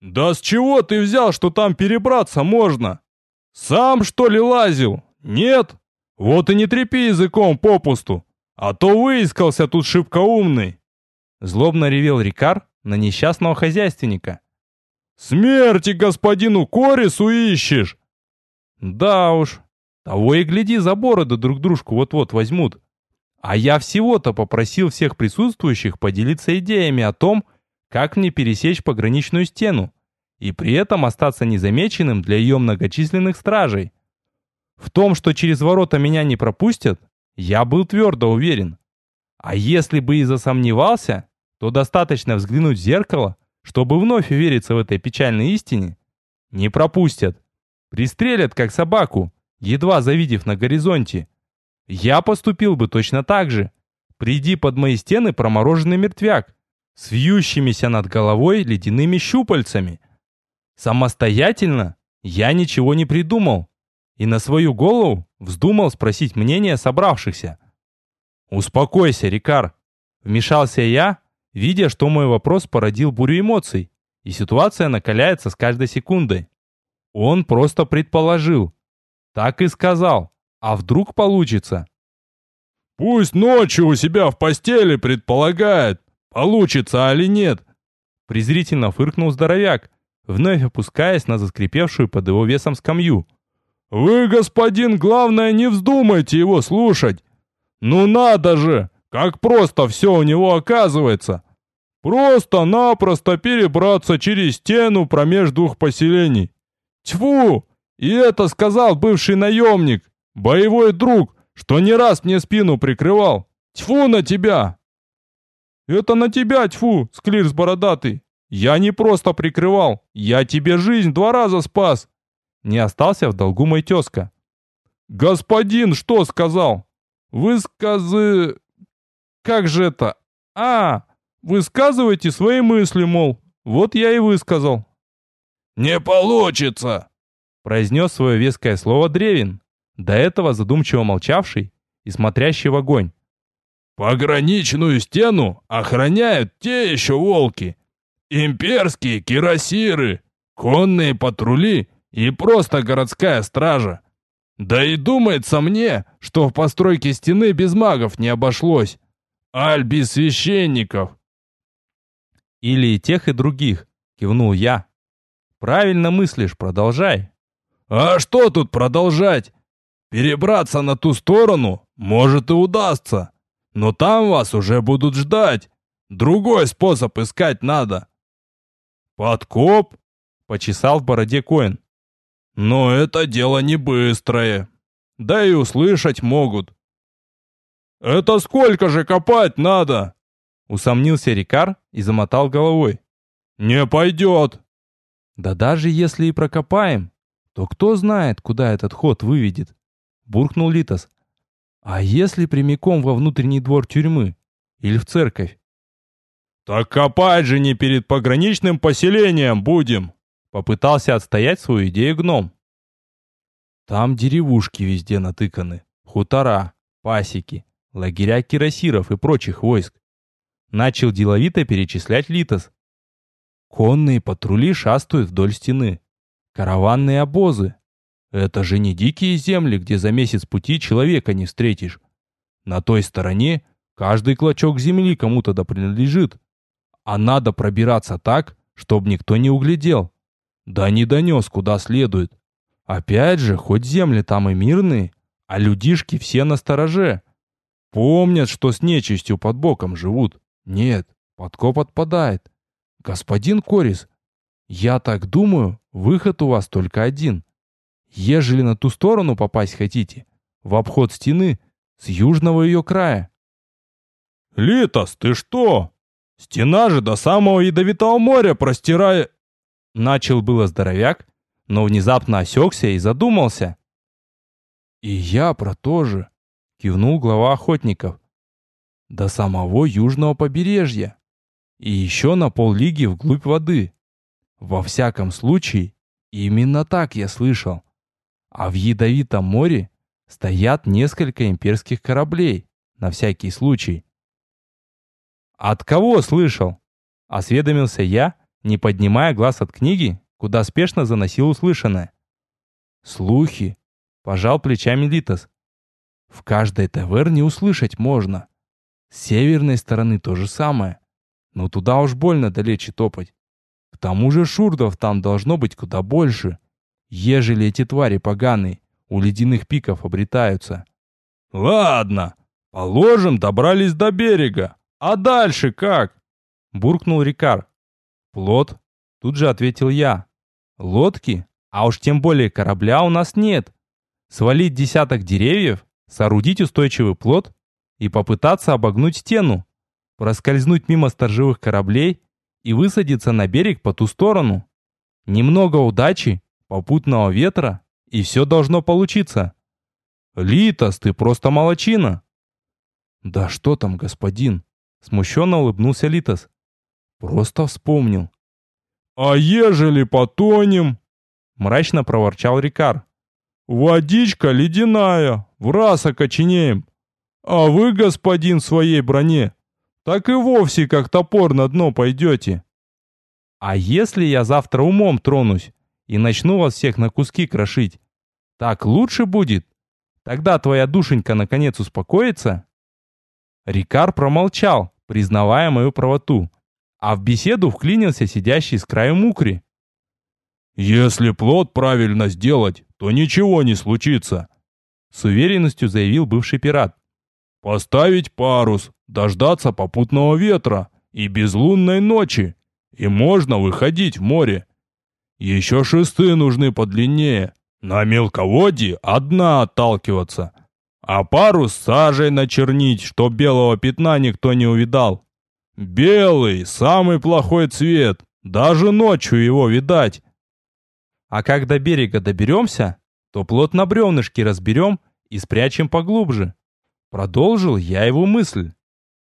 «Да с чего ты взял, что там перебраться можно? Сам, что ли, лазил? Нет? Вот и не трепи языком попусту, а то выискался тут шибко умный!» Злобно ревел Рикар на несчастного хозяйственника. «Смерти господину Корису ищешь!» «Да уж, того и гляди, за бороду друг дружку вот-вот возьмут. А я всего-то попросил всех присутствующих поделиться идеями о том, как мне пересечь пограничную стену и при этом остаться незамеченным для ее многочисленных стражей. В том, что через ворота меня не пропустят, я был твердо уверен. А если бы и засомневался, то достаточно взглянуть в зеркало, чтобы вновь увериться в этой печальной истине. Не пропустят. Пристрелят, как собаку, едва завидев на горизонте. Я поступил бы точно так же. Приди под мои стены промороженный мертвяк, с вьющимися над головой ледяными щупальцами. Самостоятельно я ничего не придумал и на свою голову вздумал спросить мнение собравшихся. «Успокойся, Рикар!» Вмешался я, видя, что мой вопрос породил бурю эмоций, и ситуация накаляется с каждой секундой. Он просто предположил. Так и сказал. А вдруг получится? «Пусть ночью у себя в постели предполагает, получится или нет!» Презрительно фыркнул здоровяк, вновь опускаясь на заскрипевшую под его весом скамью. «Вы, господин, главное, не вздумайте его слушать! Ну надо же, как просто все у него оказывается! Просто-напросто перебраться через стену промеж двух поселений! Тьфу! И это сказал бывший наемник, боевой друг, что не раз мне спину прикрывал! Тьфу на тебя!» «Это на тебя, тьфу, склирс бородатый! Я не просто прикрывал, я тебе жизнь два раза спас!» Не остался в долгу мой тезка. «Господин что сказал? Высказы... Как же это? А, высказывайте свои мысли, мол. Вот я и высказал». «Не получится!» произнес свое веское слово Древин, до этого задумчиво молчавший и смотрящий в огонь. «Пограничную стену охраняют те еще волки. Имперские кирасиры, конные патрули и просто городская стража. Да и думается мне, что в постройке стены без магов не обошлось. Аль без священников. Или и тех, и других, кивнул я. Правильно мыслишь, продолжай. А что тут продолжать? Перебраться на ту сторону может и удастся. Но там вас уже будут ждать. Другой способ искать надо. Подкоп? Почесал в бороде Коин. Но это дело не быстрое. Да и услышать могут. Это сколько же копать надо? Усомнился Рикар и замотал головой. Не пойдет. Да даже если и прокопаем, то кто знает, куда этот ход выведет? Буркнул Литос. А если прямиком во внутренний двор тюрьмы? Или в церковь? Так копать же не перед пограничным поселением будем. Попытался отстоять свою идею гном. Там деревушки везде натыканы, хутора, пасеки, лагеря кирасиров и прочих войск. Начал деловито перечислять Литос. Конные патрули шастают вдоль стены. Караванные обозы. Это же не дикие земли, где за месяц пути человека не встретишь. На той стороне каждый клочок земли кому-то да принадлежит. А надо пробираться так, чтобы никто не углядел. Да не донес куда следует. Опять же, хоть земли там и мирные, а людишки все на стороже. Помнят, что с нечистью под боком живут. Нет, подкоп отпадает. Господин Корис, я так думаю, выход у вас только один. Ежели на ту сторону попасть хотите, в обход стены с южного ее края. «Литос, ты что? Стена же до самого Ядовитого моря простирает...» Начал было здоровяк, но внезапно осекся и задумался. «И я про то же», — кивнул глава охотников. «До самого южного побережья. И еще на поллиги вглубь воды. Во всяком случае, именно так я слышал. А в Ядовитом море стоят несколько имперских кораблей, на всякий случай». «От кого слышал?» — осведомился я, не поднимая глаз от книги, куда спешно заносил услышанное. «Слухи», — пожал плечами Литос. «В каждой таверне услышать можно. С северной стороны то же самое, но туда уж больно далече топать. К тому же шурдов там должно быть куда больше, ежели эти твари поганые у ледяных пиков обретаются». «Ладно, положим, добрались до берега. А дальше как?» Буркнул Рикар. «Плот?» Тут же ответил я. «Лодки? А уж тем более корабля у нас нет. Свалить десяток деревьев, соорудить устойчивый плот и попытаться обогнуть стену, проскользнуть мимо сторожевых кораблей и высадиться на берег по ту сторону. Немного удачи, попутного ветра, и все должно получиться. Литос, ты просто молочина. Да что там, господин? Смущенно улыбнулся Литос. Просто вспомнил. А ежели потонем? Мрачно проворчал Рикар. Водичка ледяная, в раз окоченеем. А вы, господин, в своей броне, так и вовсе как топор на дно пойдете. А если я завтра умом тронусь и начну вас всех на куски крошить, так лучше будет? Тогда твоя душенька наконец успокоится?» Рикар промолчал, признавая мою правоту, а в беседу вклинился сидящий с краю мукри. «Если плод правильно сделать, то ничего не случится», с уверенностью заявил бывший пират. «Поставить парус, дождаться попутного ветра и безлунной ночи, и можно выходить в море. Еще шесты нужны подлиннее, на мелководье одна отталкиваться, а парус сажей начернить, чтоб белого пятна никто не увидал. Белый — самый плохой цвет, даже ночью его видать. А когда до берега доберемся, то плот на бревнышке разберем и спрячем поглубже. Продолжил я его мысль.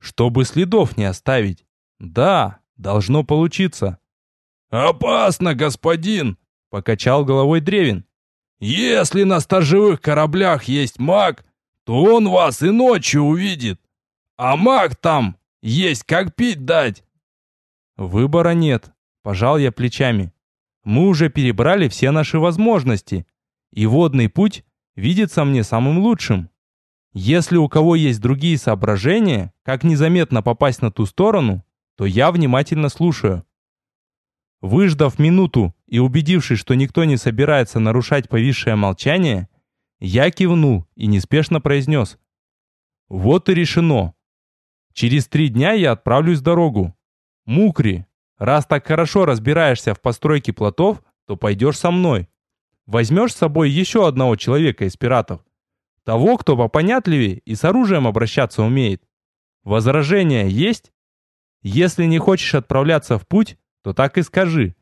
Чтобы следов не оставить. Да, должно получиться. «Опасно, господин!» — покачал головой Древин. Если на сторожевых кораблях есть маг, то он вас и ночью увидит. А маг там есть как пить дать. Выбора нет, пожал я плечами. Мы уже перебрали все наши возможности, и водный путь видится мне самым лучшим. Если у кого есть другие соображения, как незаметно попасть на ту сторону, то я внимательно слушаю. Выждав минуту и убедившись, что никто не собирается нарушать повисшее молчание, я кивнул и неспешно произнес. «Вот и решено. Через три дня я отправлюсь в дорогу. Мукри, раз так хорошо разбираешься в постройке плотов, то пойдешь со мной. Возьмешь с собой еще одного человека из пиратов. Того, кто попонятливее и с оружием обращаться умеет. Возражения есть? Если не хочешь отправляться в путь, то так и скажи.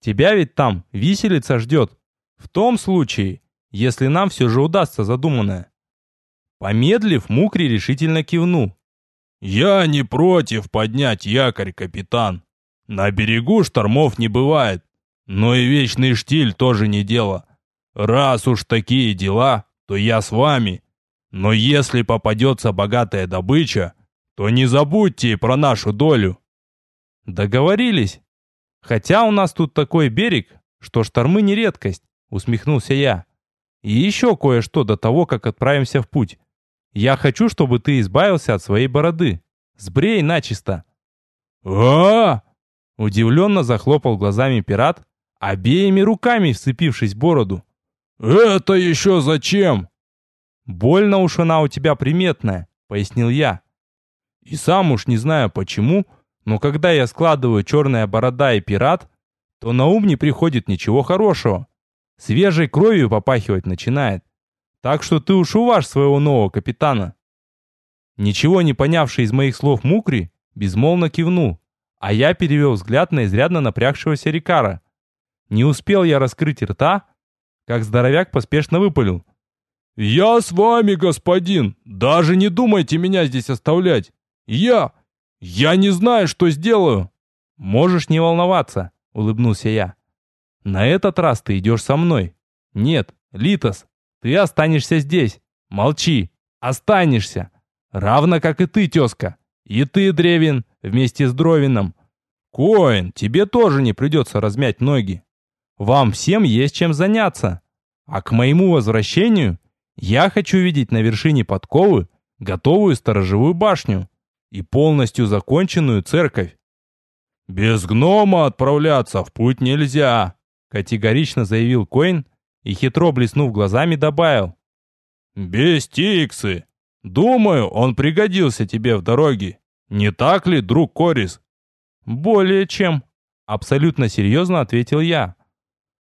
Тебя ведь там виселица ждет. В том случае, если нам все же удастся задуманное. Помедлив, Мукри решительно кивнул. «Я не против поднять якорь, капитан. На берегу штормов не бывает, но и вечный штиль тоже не дело. Раз уж такие дела, то я с вами. Но если попадется богатая добыча, то не забудьте про нашу долю». «Договорились», Хотя у нас тут такой берег, что штормы не редкость, усмехнулся я. И еще кое-что до того, как отправимся в путь. Я хочу, чтобы ты избавился от своей бороды. Сбрей начисто. а Удивленно захлопал глазами пират, обеими руками вцепившись в бороду. «Это еще зачем?» «Больно уж она у тебя приметная», — пояснил я. И сам уж не знаю почему, но когда я складываю черная борода и пират, то на ум не приходит ничего хорошего. Свежей кровью попахивать начинает. Так что ты уж уваж своего нового капитана. Ничего не понявший из моих слов Мукри безмолвно кивнул, а я перевел взгляд на изрядно напрягшегося Рикара. Не успел я раскрыть рта, как здоровяк поспешно выпалил. «Я с вами, господин! Даже не думайте меня здесь оставлять! Я «Я не знаю, что сделаю!» «Можешь не волноваться», — улыбнулся я. «На этот раз ты идешь со мной. Нет, Литос, ты останешься здесь. Молчи, останешься. Равно как и ты, тезка. И ты, Древин, вместе с Дровином. Коин, тебе тоже не придется размять ноги. Вам всем есть чем заняться. А к моему возвращению я хочу видеть на вершине подковы готовую сторожевую башню и полностью законченную церковь. «Без гнома отправляться в путь нельзя», категорично заявил Коин и, хитро блеснув глазами, добавил. «Без Тиксы. Думаю, он пригодился тебе в дороге. Не так ли, друг Корис?» «Более чем», — абсолютно серьезно ответил я.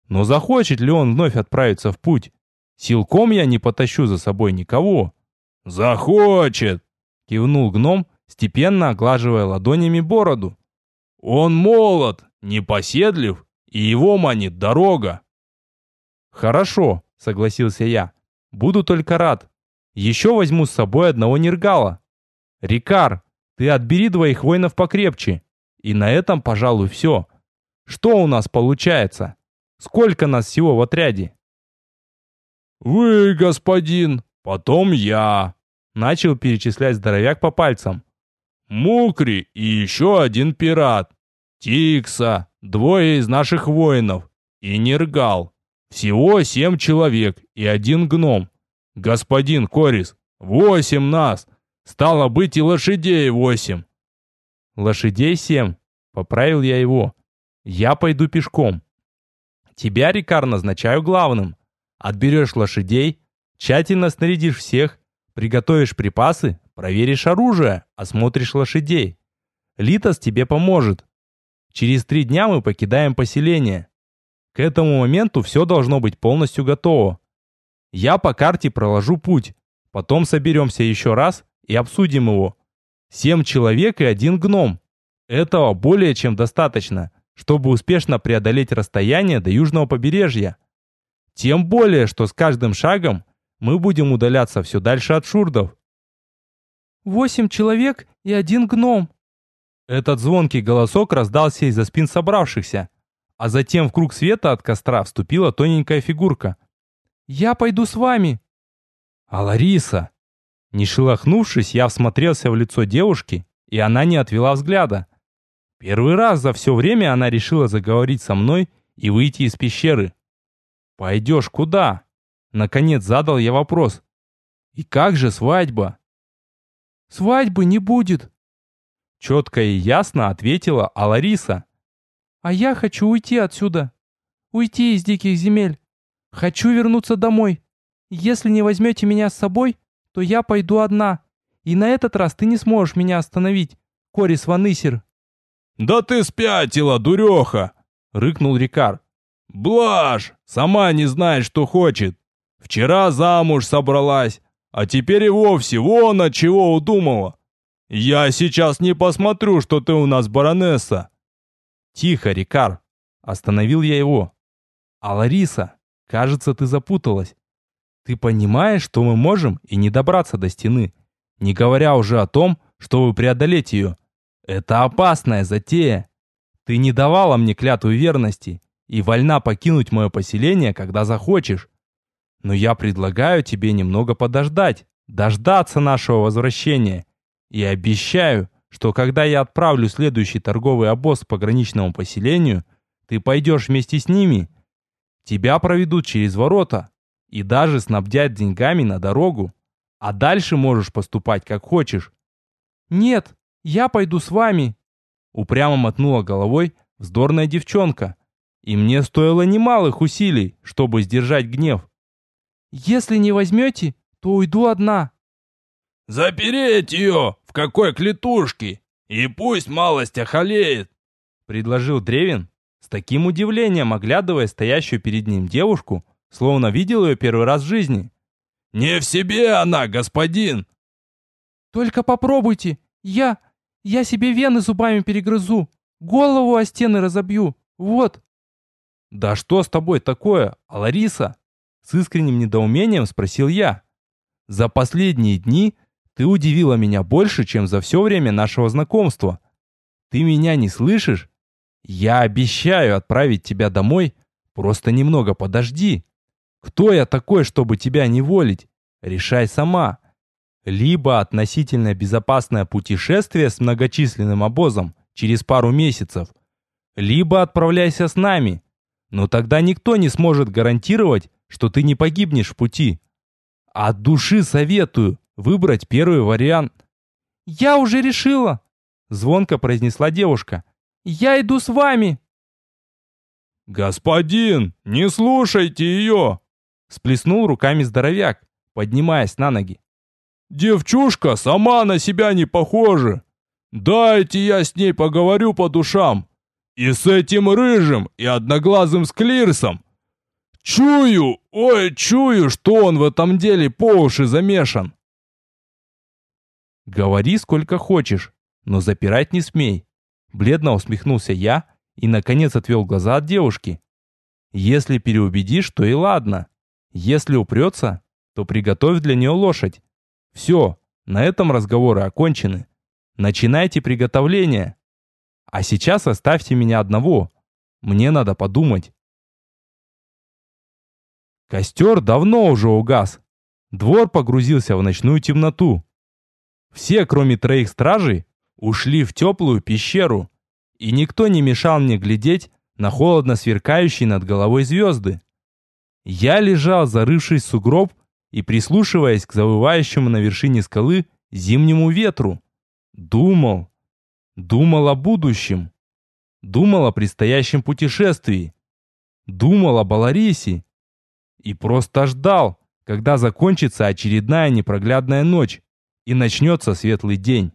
«Но захочет ли он вновь отправиться в путь? Силком я не потащу за собой никого». «Захочет!» — кивнул гном, степенно оглаживая ладонями бороду. «Он молод, непоседлив, и его манит дорога». «Хорошо», — согласился я. «Буду только рад. Еще возьму с собой одного нергала. Рикар, ты отбери двоих воинов покрепче. И на этом, пожалуй, все. Что у нас получается? Сколько нас всего в отряде?» «Вы, господин, потом я», — начал перечислять здоровяк по пальцам. «Мукри и еще один пират. Тикса, двое из наших воинов и Нергал. Всего семь человек и один гном. Господин Корис, восемь нас. Стало быть и лошадей восемь. Лошадей семь. Поправил я его. Я пойду пешком. Тебя, Рикар, назначаю главным. Отберешь лошадей, тщательно снарядишь всех, приготовишь припасы, проверишь оружие, осмотришь лошадей. Литос тебе поможет. Через три дня мы покидаем поселение. К этому моменту все должно быть полностью готово. Я по карте проложу путь. Потом соберемся еще раз и обсудим его. Семь человек и один гном. Этого более чем достаточно, чтобы успешно преодолеть расстояние до южного побережья. Тем более, что с каждым шагом мы будем удаляться все дальше от шурдов. «Восемь человек и один гном», этот звонкий голосок раздался из-за спин собравшихся, а затем в круг света от костра вступила тоненькая фигурка. «Я пойду с вами!» «А Лариса?» Не шелохнувшись, я всмотрелся в лицо девушки, и она не отвела взгляда. Первый раз за все время она решила заговорить со мной и выйти из пещеры. «Пойдешь куда?» Наконец задал я вопрос. «И как же свадьба?» «Свадьбы не будет», Четко и ясно ответила Алариса. «А я хочу уйти отсюда. Уйти из диких земель. Хочу вернуться домой. Если не возьмете меня с собой, то я пойду одна. И на этот раз ты не сможешь меня остановить, Корис Ванысер». «Да ты спятила, дуреха!» — рыкнул Рикар. «Блажь! Сама не знает, что хочет. Вчера замуж собралась, а теперь и вовсе вон от чего удумала. «Я сейчас не посмотрю, что ты у нас баронесса!» «Тихо, Рикар!» Остановил я его. «А Лариса, кажется, ты запуталась. Ты понимаешь, что мы можем и не добраться до стены, не говоря уже о том, чтобы преодолеть ее. Это опасная затея. Ты не давала мне клятву верности и вольна покинуть мое поселение, когда захочешь. Но я предлагаю тебе немного подождать, дождаться нашего возвращения и обещаю, что когда я отправлю следующий торговый обоз к пограничному поселению, ты пойдешь вместе с ними. Тебя проведут через ворота и даже снабдят деньгами на дорогу. А дальше можешь поступать как хочешь. Нет, я пойду с вами. Упрямо мотнула головой вздорная девчонка. И мне стоило немалых усилий, чтобы сдержать гнев. Если не возьмете, то уйду одна. «Запереть ее в какой клетушке, и пусть малость охолеет», — предложил Древин, с таким удивлением оглядывая стоящую перед ним девушку, словно видел ее первый раз в жизни. «Не в себе она, господин!» «Только попробуйте, я... я себе вены зубами перегрызу, голову о стены разобью, вот!» «Да что с тобой такое, Лариса?» С искренним недоумением спросил я. «За последние дни ты удивила меня больше, чем за все время нашего знакомства. Ты меня не слышишь? Я обещаю отправить тебя домой. Просто немного подожди. Кто я такой, чтобы тебя не волить? Решай сама. Либо относительно безопасное путешествие с многочисленным обозом через пару месяцев, либо отправляйся с нами. Но тогда никто не сможет гарантировать, что ты не погибнешь в пути. От души советую выбрать первый вариант. «Я уже решила!» — звонко произнесла девушка. «Я иду с вами!» «Господин, не слушайте ее!» — сплеснул руками здоровяк, поднимаясь на ноги. «Девчушка сама на себя не похожа. Дайте я с ней поговорю по душам. И с этим рыжим и одноглазым склирсом. Чую, ой, чую, что он в этом деле по уши замешан. Говори сколько хочешь, но запирать не смей. Бледно усмехнулся я и, наконец, отвел глаза от девушки. Если переубедишь, то и ладно. Если упрется, то приготовь для нее лошадь. Все, на этом разговоры окончены. Начинайте приготовление. А сейчас оставьте меня одного. Мне надо подумать. Костер давно уже угас. Двор погрузился в ночную темноту. Все, кроме троих стражей, ушли в теплую пещеру, и никто не мешал мне глядеть на холодно сверкающие над головой звезды. Я лежал, зарывшись в сугроб и прислушиваясь к завывающему на вершине скалы зимнему ветру. Думал, думал о будущем, думал о предстоящем путешествии, думал о Баларисе и просто ждал, когда закончится очередная непроглядная ночь и начнется светлый день.